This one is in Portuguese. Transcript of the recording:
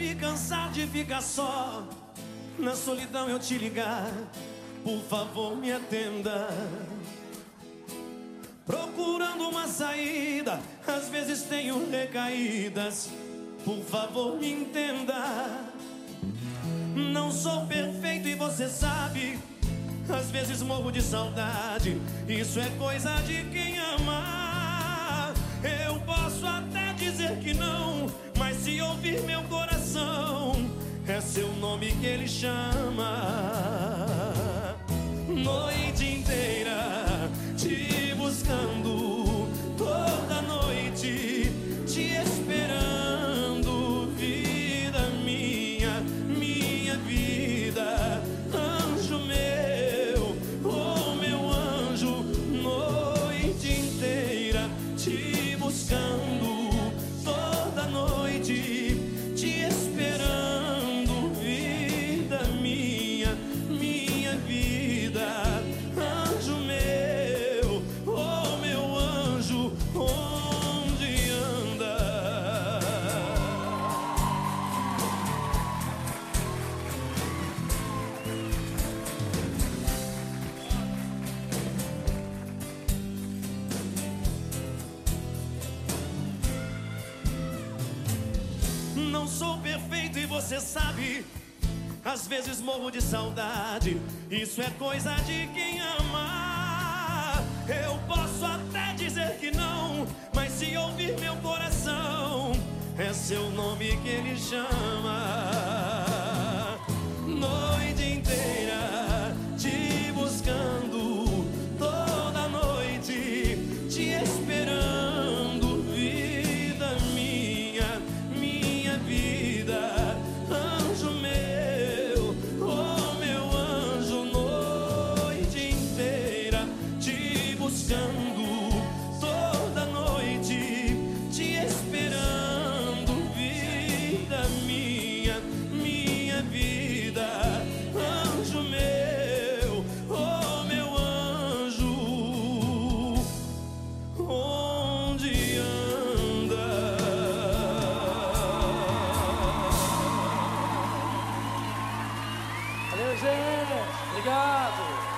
me cansar de ficar só, na solidão eu te ligar, por favor me atenda. Procurando uma saída, às vezes tenho recaídas, por favor me entenda. Não sou perfeito e você sabe. Às vezes morro de saudade, isso é coisa de quem ama. Que ele chama. Noite inteira Não sou perfeito e você sabe. Às vezes morro de saudade. Isso é coisa de quem ama. Eu posso até dizer que não, mas se ouvir meu coração, é seu nome que ele chama. gente. Obrigado.